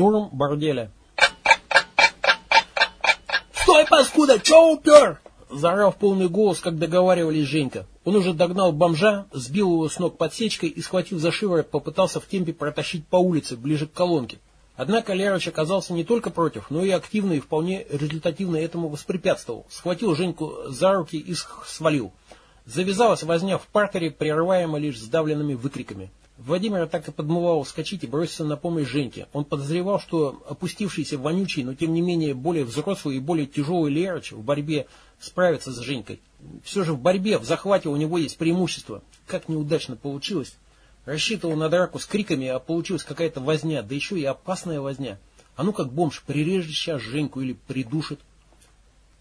Штурм борделя. «Стой, паскуда! Че упер?» Заорал в полный голос, как договаривались Женька. Он уже догнал бомжа, сбил его с ног подсечкой и, схватив за шиворот, попытался в темпе протащить по улице, ближе к колонке. Однако Лерыч оказался не только против, но и активно и вполне результативно этому воспрепятствовал. Схватил Женьку за руки и свалил. Завязалась возня в партере, прерываемая лишь сдавленными выкриками. Владимир так и подмывал вскочить и броситься на помощь Женьке. Он подозревал, что опустившийся вонючий, но тем не менее более взрослый и более тяжелый Лерыч в борьбе справится с Женькой. Все же в борьбе, в захвате у него есть преимущество. Как неудачно получилось. Рассчитывал на драку с криками, а получилась какая-то возня, да еще и опасная возня. А ну как бомж прирежет сейчас Женьку или придушит.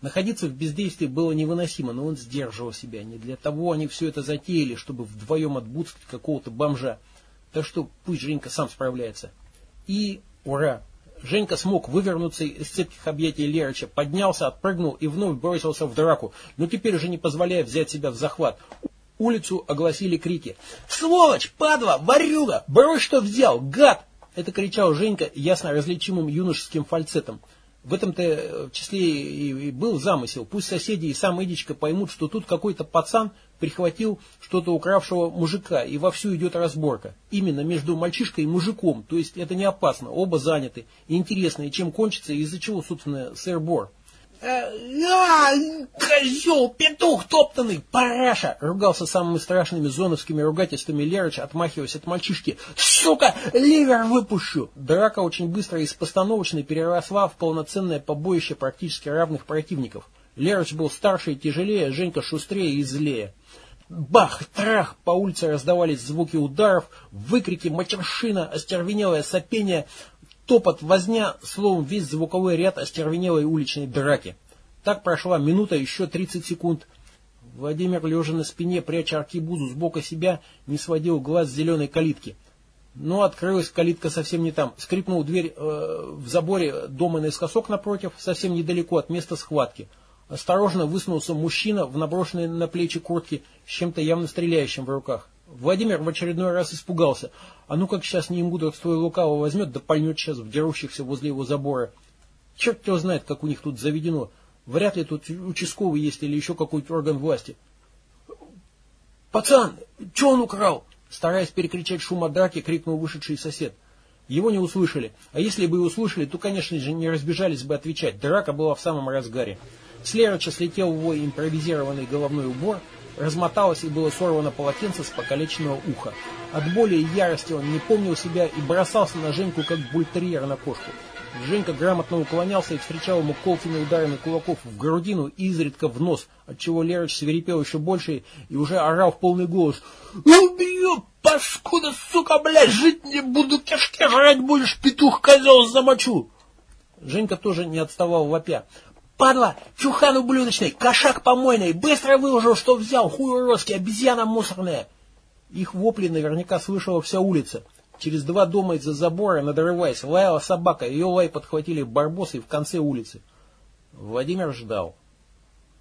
Находиться в бездействии было невыносимо, но он сдерживал себя. Не для того они все это затеяли, чтобы вдвоем отбудствовать какого-то бомжа. Так что пусть Женька сам справляется. И ура! Женька смог вывернуться из цепких объятий Лерыча, поднялся, отпрыгнул и вновь бросился в драку, но теперь уже не позволяя взять себя в захват. Улицу огласили крики. «Сволочь! Падла! Ворюга! Брось, что взял! Гад!» Это кричал Женька ясно различимым юношеским фальцетом. В этом-то э, числе и был замысел. Пусть соседи и сам Эдичка поймут, что тут какой-то пацан прихватил что-то укравшего мужика, и вовсю идет разборка. Именно между мальчишкой и мужиком. То есть это не опасно, оба заняты. И интересно, и чем кончится, и из-за чего, собственно, сэр Бор. Э, «А, козел, петух топтанный, параша!» Ругался самыми страшными зоновскими ругательствами Лерыч, отмахиваясь от мальчишки. «Сука, ливер выпущу!» Драка очень быстро из постановочной переросла в полноценное побоище практически равных противников. Лерыч был старше и тяжелее, Женька шустрее и злее. Бах, трах, по улице раздавались звуки ударов, выкрики, матершина, остервенелое сопение — топот, возня, словом, весь звуковой ряд остервенелой уличной драки. Так прошла минута, еще 30 секунд. Владимир, лежа на спине, пряча аркибузу с бока себя, не сводил глаз с зеленой калитки. Но открылась калитка совсем не там. Скрипнул дверь э, в заборе дома наискосок напротив, совсем недалеко от места схватки. Осторожно высунулся мужчина в наброшенной на плечи куртке с чем-то явно стреляющим в руках. Владимир в очередной раз испугался. А ну как сейчас не мудрство лукаво возьмет, да пальнет сейчас в дерущихся возле его забора. Черт его знает, как у них тут заведено. Вряд ли тут участковый есть или еще какой-то орган власти. «Пацан, что он украл?» Стараясь перекричать шум от драки, крикнул вышедший сосед. Его не услышали. А если бы и услышали, то, конечно же, не разбежались бы отвечать. Драка была в самом разгаре. С Лерыча слетел его импровизированный головной убор, размоталось и было сорвано полотенце с покалеченного уха. От боли и ярости он не помнил себя и бросался на Женьку, как бультерьер на кошку. Женька грамотно уклонялся и встречал ему колкими ударами кулаков в грудину и изредка в нос, отчего Лерыч свирепел еще больше и уже орал в полный голос. «Убью, паскуда, сука, блядь, жить не буду, кишки жрать будешь, петух козел замочу!» Женька тоже не отставал вопя. Падла, чухан ублюдочный, кошак помойный, быстро выложил, что взял, хуй уродский, обезьяна мусорная. Их вопли наверняка слышала вся улица. Через два дома из-за забора, надрываясь, лаяла собака, ее лай подхватили барбосы в конце улицы. Владимир ждал.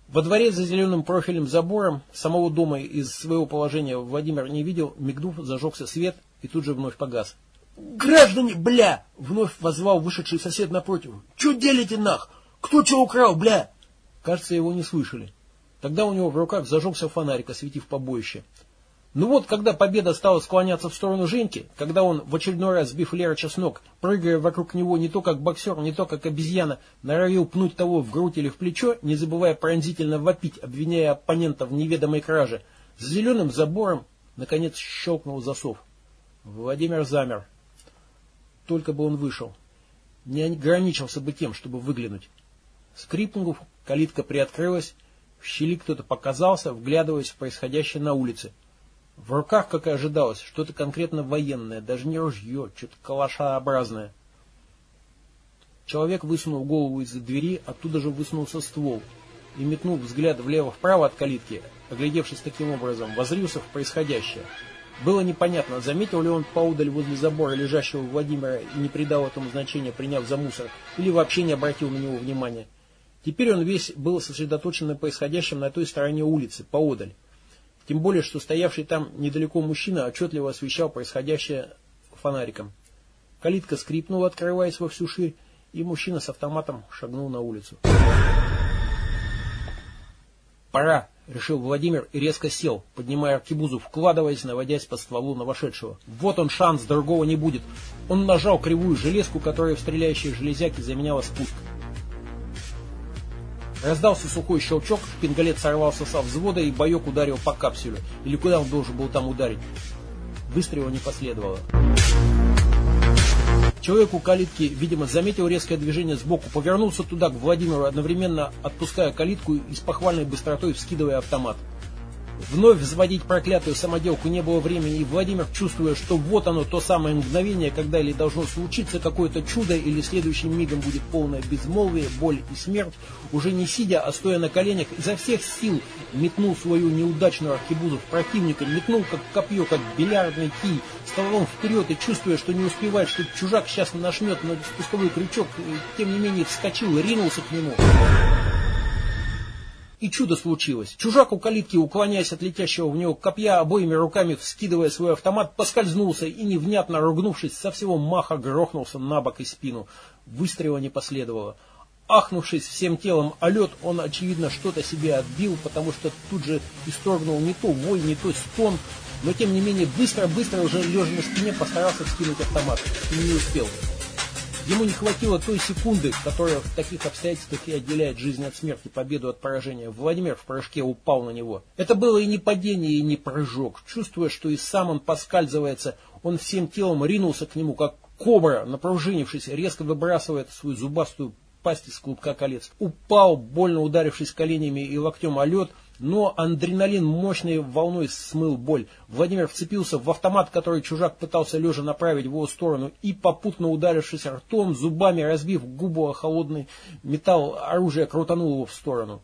Во дворе за зеленым профилем забором самого дома из своего положения Владимир не видел, мигнув, зажегся свет и тут же вновь погас. «Граждане, бля!» — вновь возвал вышедший сосед напротив. «Чё делите нах? Кто что украл, бля? Кажется, его не слышали. Тогда у него в руках зажегся фонарик, осветив побоище. Ну вот, когда победа стала склоняться в сторону Женьки, когда он, в очередной раз сбив Лерыча с ног, прыгая вокруг него не то как боксер, не то как обезьяна, норовил пнуть того в грудь или в плечо, не забывая пронзительно вопить, обвиняя оппонента в неведомой краже, с зеленым забором, наконец, щелкнул засов. Владимир замер. Только бы он вышел. Не ограничился бы тем, чтобы выглянуть. Скрипнув, калитка приоткрылась, в щели кто-то показался, вглядываясь в происходящее на улице. В руках, как и ожидалось, что-то конкретно военное, даже не ружье, что-то калашообразное. Человек высунул голову из-за двери, оттуда же высунулся ствол и, метнув взгляд влево-вправо от калитки, оглядевшись таким образом, возрился в происходящее. Было непонятно, заметил ли он поудаль возле забора лежащего Владимира и не придал этому значения, приняв за мусор, или вообще не обратил на него внимания. Теперь он весь был сосредоточен на происходящем на той стороне улицы, поодаль. Тем более, что стоявший там недалеко мужчина отчетливо освещал происходящее фонариком. Калитка скрипнула, открываясь во всю ширь, и мужчина с автоматом шагнул на улицу. «Пора!» — решил Владимир и резко сел, поднимая аркебузу, вкладываясь, наводясь по стволу на вошедшего. Вот он шанс, другого не будет. Он нажал кривую железку, которая в стреляющие железяки заменяла спуск. Раздался сухой щелчок, пингалет сорвался со взвода и боек ударил по капсулю. Или куда он должен был там ударить? Выстрела не последовало. Человек у калитки, видимо, заметил резкое движение сбоку, повернулся туда, к Владимиру, одновременно отпуская калитку и с похвальной быстротой вскидывая автомат. Вновь взводить проклятую самоделку не было времени, и Владимир, чувствуя, что вот оно, то самое мгновение, когда или должно случиться какое-то чудо, или следующим мигом будет полное безмолвие, боль и смерть, уже не сидя, а стоя на коленях, изо всех сил метнул свою неудачную архибузу в противника, метнул как копье, как бильярдный кий, стволом вперед и чувствуя, что не успевает, что чужак сейчас нажмет на спусковой крючок, тем не менее вскочил и ринулся к нему. И чудо случилось. Чужак у калитки, уклоняясь от летящего в него копья, обоими руками вскидывая свой автомат, поскользнулся и, невнятно ругнувшись, со всего маха грохнулся на бок и спину. Выстрела не последовало. Ахнувшись всем телом о лед, он, очевидно, что-то себе отбил, потому что тут же исторгнул не то вой, не то стон, но тем не менее быстро-быстро уже лежа на спине постарался вскинуть автомат. И не успел. Ему не хватило той секунды, которая в таких обстоятельствах и отделяет жизнь от смерти, победу от поражения. Владимир в прыжке упал на него. Это было и не падение, и не прыжок. Чувствуя, что и сам он поскальзывается, он всем телом ринулся к нему, как кобра, напружинившись, резко выбрасывает свою зубастую пасть из клубка колец. Упал, больно ударившись коленями и локтем о лед, но адреналин мощной волной смыл боль. Владимир вцепился в автомат, который чужак пытался лежа направить в его сторону, и, попутно ударившись ртом, зубами разбив губу о холодный металл оружия, крутанул его в сторону.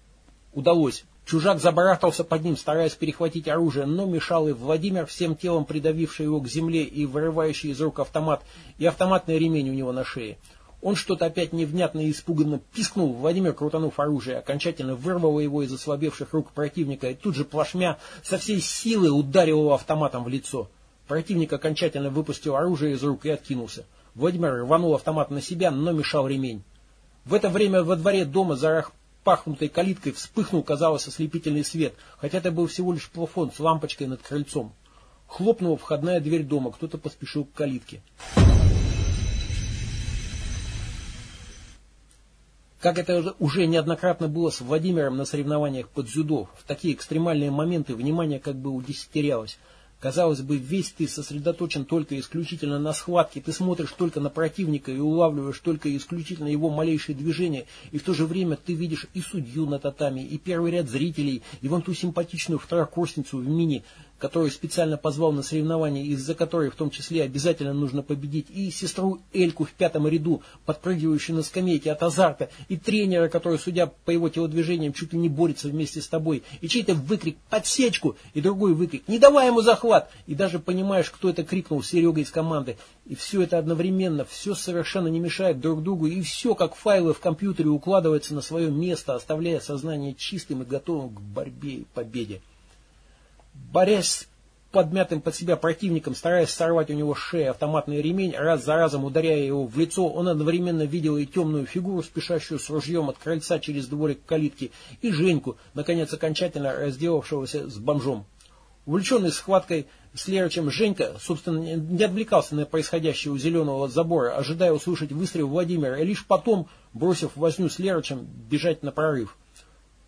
Удалось. Чужак забарахтался под ним, стараясь перехватить оружие, но мешал и Владимир, всем телом придавивший его к земле и вырывающий из рук автомат, и автоматный ремень у него на шее. Он что-то опять невнятно и испуганно пискнул. Владимир, крутанув оружие, окончательно вырвал его из ослабевших рук противника и тут же плашмя со всей силы ударил его автоматом в лицо. Противник окончательно выпустил оружие из рук и откинулся. Владимир рванул автомат на себя, но мешал ремень. В это время во дворе дома за пахнутой калиткой вспыхнул, казалось, ослепительный свет, хотя это был всего лишь плафон с лампочкой над крыльцом. Хлопнула входная дверь дома, кто-то поспешил к калитке. Как это уже неоднократно было с Владимиром на соревнованиях под дзюдо, в такие экстремальные моменты внимание как бы удесятерялось. Казалось бы, весь ты сосредоточен только исключительно на схватке, ты смотришь только на противника и улавливаешь только исключительно его малейшие движения, и в то же время ты видишь и судью на татами, и первый ряд зрителей, и вон ту симпатичную второкурсницу в мини, которую специально позвал на соревнования, из-за которой в том числе обязательно нужно победить, и сестру Эльку в пятом ряду, подпрыгивающую на скамейке от азарта, и тренера, который, судя по его телодвижениям, чуть ли не борется вместе с тобой, и чей-то выкрик «подсечку!» и другой выкрик «не давай ему захват!» и даже понимаешь, кто это крикнул, Серега из команды. И все это одновременно, все совершенно не мешает друг другу, и все, как файлы в компьютере, укладывается на свое место, оставляя сознание чистым и готовым к борьбе и победе. Борясь с подмятым под себя противником, стараясь сорвать у него с автоматный ремень, раз за разом ударяя его в лицо, он одновременно видел и темную фигуру, спешащую с ружьем от крыльца через дворик калитки, и Женьку, наконец окончательно разделавшегося с бомжом. Увлеченный схваткой с Лерочем Женька, собственно, не отвлекался на происходящее у зеленого забора, ожидая услышать выстрел Владимира, и лишь потом, бросив возню с Лерочем, бежать на прорыв.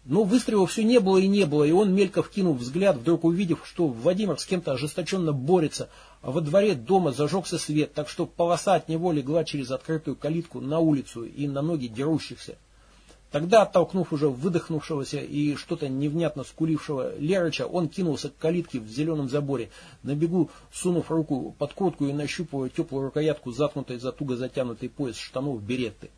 Но выстрела все не было и не было, и он, мелько вкинув взгляд, вдруг увидев, что Владимир с кем-то ожесточенно борется, а во дворе дома зажегся свет, так что полоса от него легла через открытую калитку на улицу и на ноги дерущихся. Тогда, оттолкнув уже выдохнувшегося и что-то невнятно скулившего Лерыча, он кинулся к калитке в зеленом заборе, на бегу сунув руку под куртку и нащупывая теплую рукоятку, заткнутой за туго затянутый пояс штанов беретты.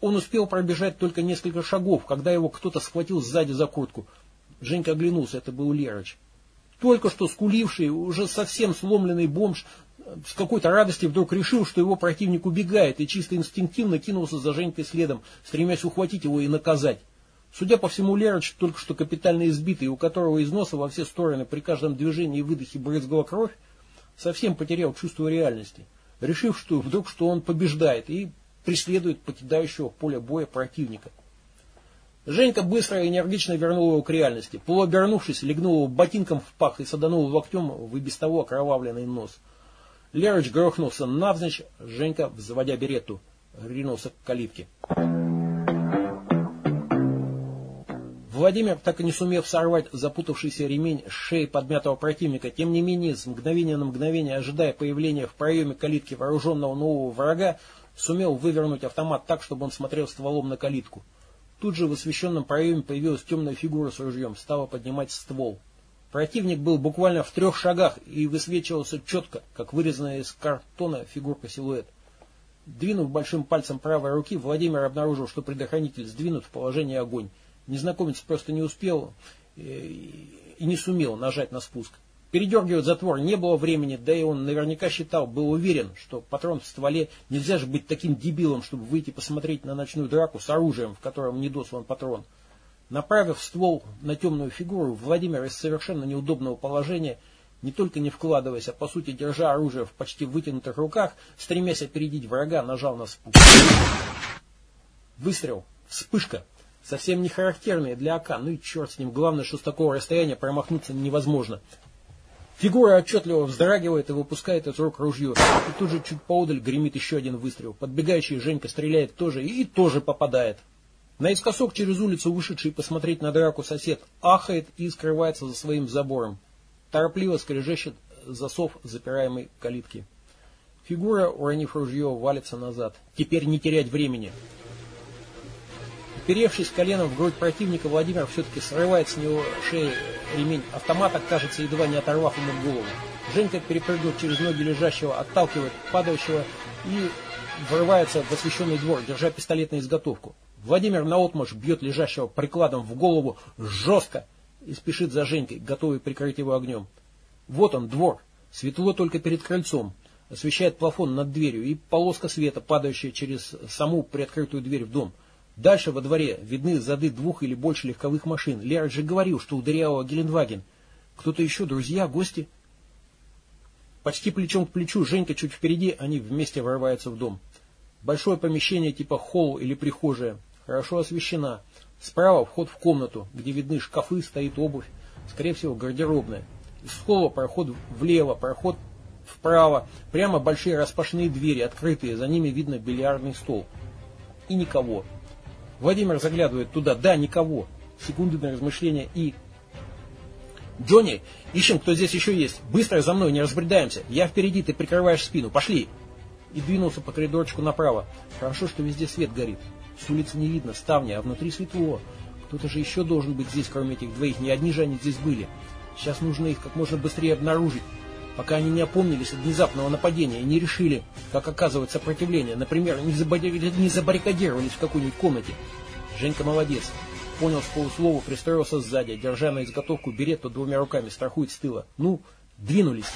Он успел пробежать только несколько шагов, когда его кто-то схватил сзади за куртку. Женька оглянулся, это был Лерыч. Только что скуливший, уже совсем сломленный бомж с какой-то радости вдруг решил, что его противник убегает, и чисто инстинктивно кинулся за Женькой следом, стремясь ухватить его и наказать. Судя по всему, Лерыч, только что капитально избитый, у которого из носа во все стороны при каждом движении и выдохе брызгала кровь, совсем потерял чувство реальности. решив, что вдруг что он побеждает и преследует покидающего поле боя противника. Женька быстро и энергично вернул его к реальности. Полуобернувшись, легнул его ботинком в пах и саданул локтем в и без того окровавленный нос. Лерыч грохнулся навзничь, Женька, взводя берету, ринулся к калитке. Владимир, так и не сумев сорвать запутавшийся ремень с шеи подмятого противника, тем не менее, с мгновения на мгновение, ожидая появления в проеме калитки вооруженного нового врага, сумел вывернуть автомат так, чтобы он смотрел стволом на калитку. Тут же в освещенном проеме появилась темная фигура с ружьем, стала поднимать ствол. Противник был буквально в трех шагах и высвечивался четко, как вырезанная из картона фигурка-силуэт. Двинув большим пальцем правой руки, Владимир обнаружил, что предохранитель сдвинут в положение огонь. Незнакомец просто не успел э, и не сумел нажать на спуск. Передергивать затвор не было времени, да и он наверняка считал, был уверен, что патрон в стволе нельзя же быть таким дебилом, чтобы выйти посмотреть на ночную драку с оружием, в котором не дослан патрон. Направив ствол на темную фигуру, Владимир из совершенно неудобного положения, не только не вкладываясь, а по сути держа оружие в почти вытянутых руках, стремясь опередить врага, нажал на спуск. Выстрел. Вспышка. Совсем не характерные для АК, ну и черт с ним, главное, что с такого расстояния промахнуться невозможно. Фигура отчетливо вздрагивает и выпускает из рук ружье. И тут же чуть поодаль гремит еще один выстрел. Подбегающий Женька стреляет тоже и тоже попадает. Наискосок через улицу вышедший посмотреть на драку сосед ахает и скрывается за своим забором. Торопливо скрежещет засов запираемой калитки. Фигура, уронив ружье, валится назад. Теперь не терять времени. Уперевшись коленом в грудь противника, Владимир все-таки срывает с него шеи ремень автомата, кажется, едва не оторвав ему голову. Женька перепрыгнув через ноги лежащего, отталкивает падающего и вырывается в освещенный двор, держа пистолет на изготовку. Владимир наотмашь бьет лежащего прикладом в голову жестко и спешит за Женькой, готовый прикрыть его огнем. Вот он, двор. Светло только перед крыльцом. Освещает плафон над дверью и полоска света, падающая через саму приоткрытую дверь в дом. Дальше во дворе видны зады двух или больше легковых машин. Лера же говорил, что у Дырявого Гелендваген. Кто-то еще, друзья, гости? Почти плечом к плечу, Женька чуть впереди, они вместе врываются в дом. Большое помещение типа холл или прихожая. Хорошо освещена. Справа вход в комнату, где видны шкафы, стоит обувь. Скорее всего, гардеробная. Из холла проход влево, проход вправо. Прямо большие распашные двери, открытые. За ними видно бильярдный стол. И никого. Владимир заглядывает туда. Да, никого. Секунды на размышления и... Джонни, ищем, кто здесь еще есть. Быстро за мной, не разбредаемся. Я впереди, ты прикрываешь спину. Пошли. И двинулся по коридорчику направо. Хорошо, что везде свет горит. С улицы не видно, ставни, а внутри светло. Кто-то же еще должен быть здесь, кроме этих двоих. Не одни же они здесь были. Сейчас нужно их как можно быстрее обнаружить пока они не опомнились от внезапного нападения и не решили, как оказывать сопротивление. Например, не, забаррикадировались в какой-нибудь комнате. Женька молодец. Понял с полуслова, пристроился сзади, держа на изготовку берет под двумя руками, страхует с тыла. Ну, двинулись.